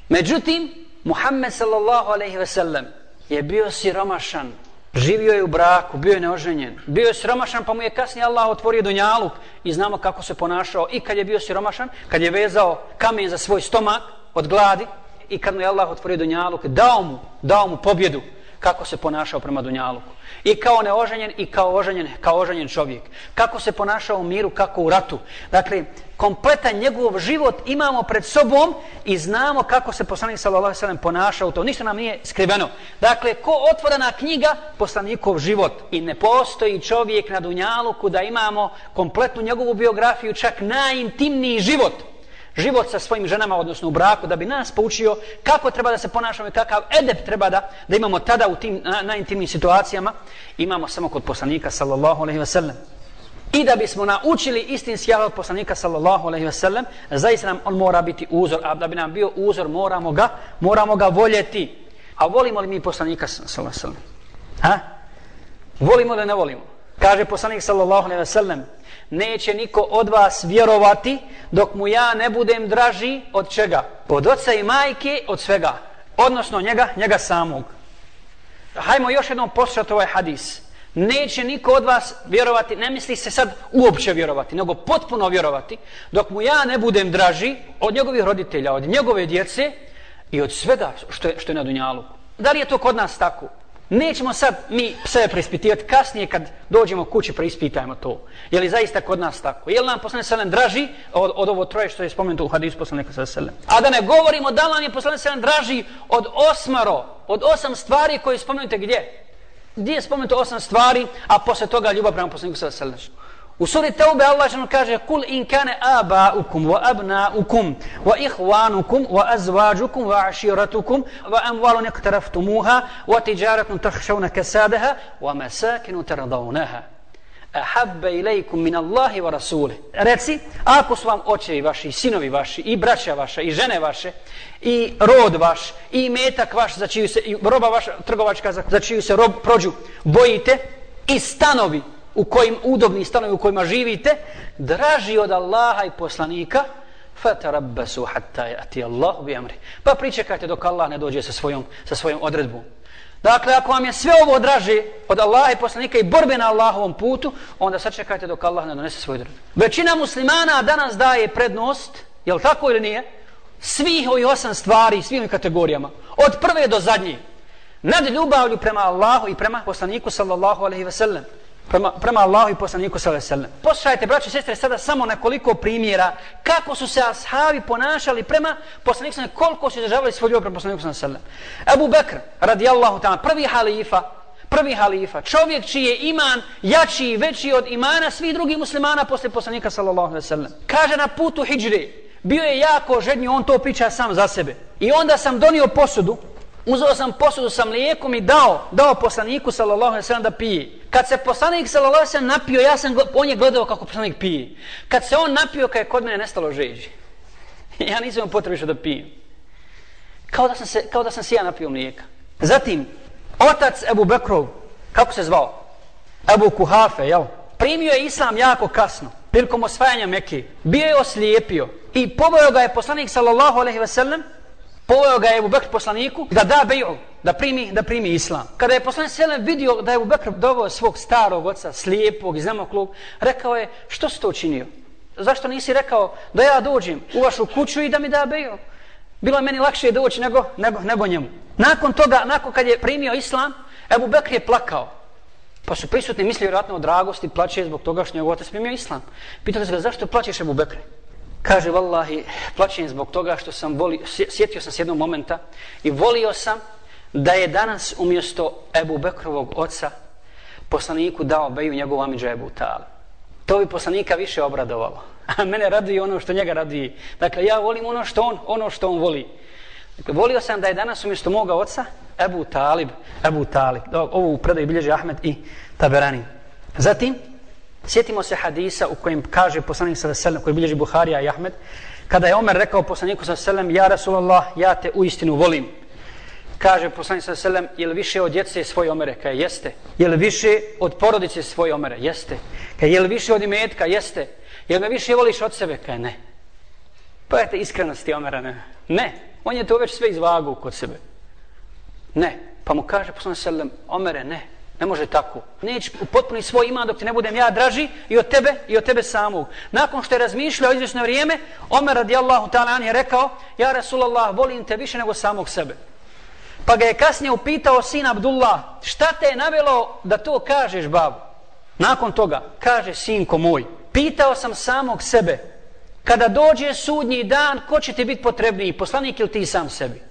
Međutim, Muhammed sallallahu aleyhi ve sellem je bio siromašan. Živio je u braku, bio je neoženjen. Bio je siromašan, pa mu je kasnije Allah otvorio dunjaluk i znamo kako se ponašao. I kad je bio siromašan, kad je vezao kamen za svoj stomak od gladi i kad mu je Allah otvorio dunjaluk, dao mu, dao mu pobjedu kako se ponašao prema dunjaluku. I kao neoženjen i kao oženjen, kao oženjen čovjek. Kako se ponašao u miru, kako u ratu. Dakle, kompletan njegov život imamo pred sobom i znamo kako se poslanik sallallahu alejhi ve sellem ponašao u to. Ništa nam nije skriveno. Dakle, ko otvorena knjiga, poslanikov život. I ne postoji čovjek na dunjaluku da imamo kompletnu njegovu biografiju, čak najintimniji život život sa svojim ženama, odnosno u braku, da bi nas poučio kako treba da se ponašamo i kakav edep treba da, da imamo tada u tim na, najintimnim situacijama, imamo samo kod poslanika, sallallahu alaihi wasallam. I da bismo naučili istinski od poslanika, sallallahu alaihi wasallam, zaista nam on mora biti uzor, a da bi nam bio uzor, moramo ga, moramo ga voljeti. A volimo li mi poslanika, sallallahu alaihi wasallam? Ha? Volimo li ne volimo? Kaže poslanik, sallallahu alaihi wasallam, neće niko od vas vjerovati dok mu ja ne budem draži od čega? Od oca i majke, od svega. Odnosno njega, njega samog. Hajmo još jednom poslušati ovaj hadis. Neće niko od vas vjerovati, ne misli se sad uopće vjerovati, nego potpuno vjerovati, dok mu ja ne budem draži od njegovih roditelja, od njegove djece i od svega što je, što je na Dunjalu. Da li je to kod nas tako? Nećemo sad mi sebe preispitivati kasnije kad dođemo kući preispitajmo to. Je li zaista kod nas tako? Je li nam poslanik selem draži od, od ovo troje što je spomenuto u hadisu poslanika selem? A da ne govorimo da li nam je poslanik selem draži od osmaro, od osam stvari koje spomenute gdje? Gdje je spomenuto osam stvari, a posle toga ljubav prema poslaniku selem? U suri Teube Allah što kaže Kul in kane abaukum wa abnaukum wa ihvanukum wa azwajukum wa ashiratukum wa amwalun iqtaraftumuha wa tijaratun tahšavna kasadaha wa masakinu taradawnaha ahabba ilaikum min Allahi wa rasuli. Reci, ako su vam očevi vaši, i sinovi vaši, i braća vaša, i žene vaše, i rod vaš, i metak vaš, za čiju se, i roba vaša, trgovačka, za, za čiju se rob prođu, bojite, i stanovi, u kojim udobni stanovi u kojima živite, draži od Allaha i poslanika, fatarabbasu hatta yati Allahu bi amri. Pa pričekajte dok Allah ne dođe sa svojom sa svojom odredbom. Dakle, ako vam je sve ovo draže od Allaha i poslanika i borbe na Allahovom putu, onda sačekajte dok Allah ne donese svoju odredbu. Većina muslimana danas daje prednost, je li tako ili nije? Svih ovih osam stvari, svim kategorijama. Od prve do zadnje. Nad ljubavlju prema Allahu i prema poslaniku sallallahu alaihi ve sellem prema, prema Allahu i poslaniku sallallahu alejhi ve sellem. Poslušajte braćo i sestre sada samo nekoliko primjera kako su se ashabi ponašali prema poslaniku sallallahu koliko su izražavali svoj ljubav prema poslaniku sallallahu alejhi ve sellem. Abu Bekr radijallahu ta'ala prvi halifa prvi halifa, čovjek čiji je iman jači i veći od imana svih drugih muslimana posle poslanika sallallahu alejhi ve sellem. Kaže na putu hidžre, bio je jako žednji, on to priča sam za sebe. I onda sam donio posudu Uzeo sam posudu sa mlijekom i dao, dao poslaniku sallallahu alejhi ve sellem da pije. Kad se poslanik sallallahu alejhi ve sellem napio, ja sam on je gledao kako poslanik pije. Kad se on napio, kad je kod mene nestalo žeđi. ja nisam potrebio da pijem. Kao da sam se kao da sam se ja napio mlijeka. Zatim otac Abu Bekrov, kako se zvao? Abu Kuhafe, jel? Primio je islam jako kasno, prilikom osvajanja Mekke. Bio je oslijepio i poveo ga je poslanik sallallahu alejhi ve sellem poveo ga je Ebu Bekr poslaniku da da beju, da primi, da primi islam. Kada je poslanik Selem vidio da je Ebu Bekr doveo svog starog oca, slijepog i zemoklog, rekao je, što si to učinio? Zašto nisi rekao da ja dođem u vašu kuću i da mi da beju? Bilo je meni lakše doći nego, nego, nego njemu. Nakon toga, nakon kad je primio islam, Ebu Bekr je plakao. Pa su prisutni misli vjerojatno o dragosti, plaće zbog toga što njegov otac primio islam. Pitali su ga, zašto plaćeš Ebu Bekre? Kaže, vallahi, plaćem zbog toga što sam volio, sjetio sam se jednog momenta i volio sam da je danas umjesto Ebu Bekrovog oca poslaniku dao beju njegov amidža Ebu Tal. To bi poslanika više obradovalo. A mene raduje ono što njega raduje. Dakle, ja volim ono što on, ono što on voli. Dakle, volio sam da je danas umjesto moga oca Ebu Talib, Ebu Talib. Ovo u predaju bilježi Ahmed i Taberani. Zatim, Sjetimo se hadisa u kojem kaže poslanik sa veselem, koji bilježi Buharija i Ahmed, kada je Omer rekao poslaniku sa veselem, ja Rasulallah, ja te u istinu volim. Kaže poslanik sa selem, je li više od djece svoje Omere? Kaže, jeste. Je li više od porodice svoje Omere? Jeste. Kaže, je li više od imetka? Jeste. Je li me više voliš od sebe? Kaže, ne. Pa iskrenosti Omera, ne. Ne. On je to već sve izvagu kod sebe. Ne. Pa mu kaže poslanik sa Omere, ne. Ne može tako. Neć potpuni svoj iman dok ti ne budem ja draži i od tebe i od tebe samog. Nakon što je razmišljao izvjesno vrijeme, Omer radijallahu ta'ala je rekao, ja Rasulallah volim te više nego samog sebe. Pa ga je kasnije upitao sin Abdullah, šta te je navelo da to kažeš babu? Nakon toga, kaže sinko moj, pitao sam samog sebe, kada dođe sudnji dan, ko će ti biti potrebniji, poslanik ili ti sam sebi?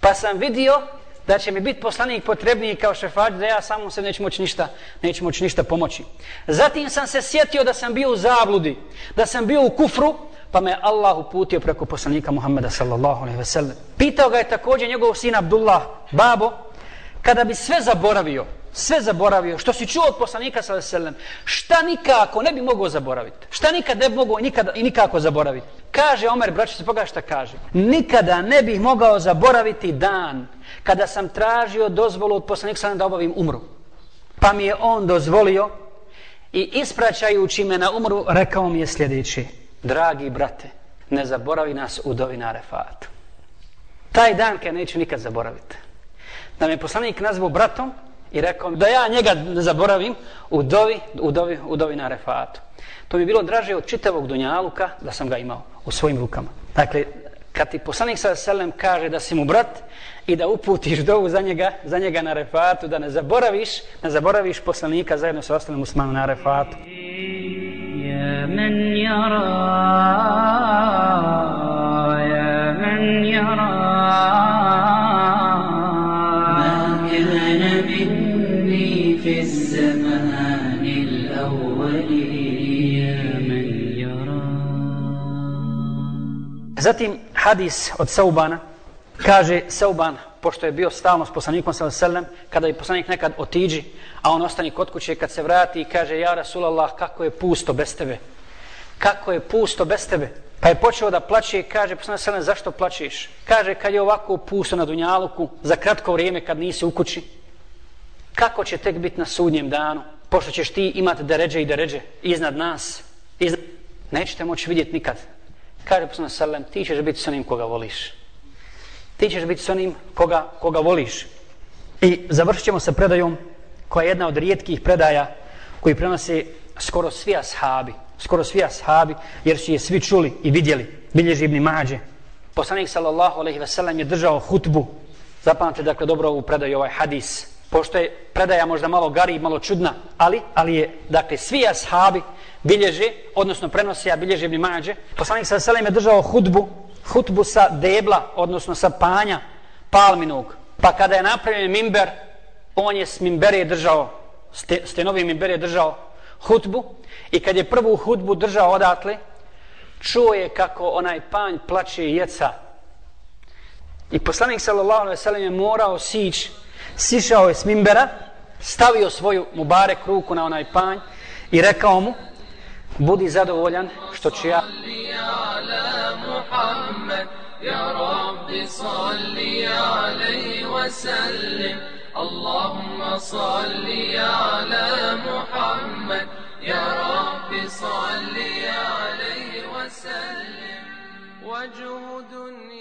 Pa sam vidio da će mi biti poslanik potrebniji kao šefađ, da ja samo se neću moći ništa, neću moći ništa pomoći. Zatim sam se sjetio da sam bio u zabludi, da sam bio u kufru, pa me Allah uputio preko poslanika Muhammeda sallallahu alaihi ve sellem. Pitao ga je također njegov sin Abdullah, babo, kada bi sve zaboravio, sve zaboravio, što si čuo od poslanika sallallahu alaihi ve sellem, šta nikako ne bi mogao zaboraviti? Šta nikad ne bi mogao nikada, i nikako zaboraviti? Kaže Omer, braći se šta kaže. Nikada ne bih mogao zaboraviti dan kada sam tražio dozvolu od poslanika sallallahu da obavim umru. Pa mi je on dozvolio i ispraćajući me na umru, rekao mi je sljedeće. Dragi brate, ne zaboravi nas u dovi na refatu. Taj dan kad neću nikad zaboraviti. Da me poslanik nazvao bratom i rekao da ja njega ne zaboravim u dovi, u dovi, u dovi na refatu. To mi je bilo draže od čitavog dunjaluka da sam ga imao u svojim rukama. Dakle, kad ti poslanik sa selem kaže da si mu brat i da uputiš dovu za njega, za njega na refatu, da ne zaboraviš, ne zaboraviš poslanika zajedno sa ostalim muslimanom na refatu. Ja men jara, ja men jara, ma kana minni fi zamani al-awwali. Zatim hadis od Saubana kaže Sauban pošto je bio stalno s poslanikom sa selem, kada je poslanik nekad otiđi, a on ostani kod kuće kad se vrati i kaže, ja Rasulallah, kako je pusto bez tebe? Kako je pusto bez tebe? Pa je počeo da plaće i kaže, poslanik selem, zašto plaćeš? Kaže, kad je ovako pusto na Dunjaluku, za kratko vrijeme kad nisi u kući, kako će tek biti na sudnjem danu? Pošto ćeš ti imati deređe i deređe iznad nas, iznad... nećete moći vidjeti nikad. Kaže poslanik selem, ti ćeš biti s onim koga voliš ti ćeš biti s onim koga, koga voliš. I završit ćemo sa predajom koja je jedna od rijetkih predaja koji prenose skoro svi ashabi. Skoro svi ashabi jer su je svi čuli i vidjeli. Bilježi ibn Mađe. Poslanik sallallahu alaihi veselam je držao hutbu. Zapamte dakle dobro ovu predaju ovaj hadis. Pošto je predaja možda malo gari i malo čudna, ali, ali je, dakle, svi ashabi bilježe, odnosno prenose, a bilježe ibn Mađe. Poslanik sallallahu alaihi veselam je držao hutbu hutbu sa debla, odnosno sa panja palminog. Pa kada je napravljen mimber, on je s mimberije držao, stenovi mimberije držao hutbu. I kad je prvu hutbu držao odatle, čuo je kako onaj panj plače i jeca. I poslanik sallallahu alejhi ve sellem je morao sić, sišao je s mimbera, stavio svoju mubarek ruku na onaj panj i rekao mu, budi zadovoljan što će ja يا رب صل عليه وسلم اللهم صل على محمد يا رب صل عليه وسلم وجه دنيا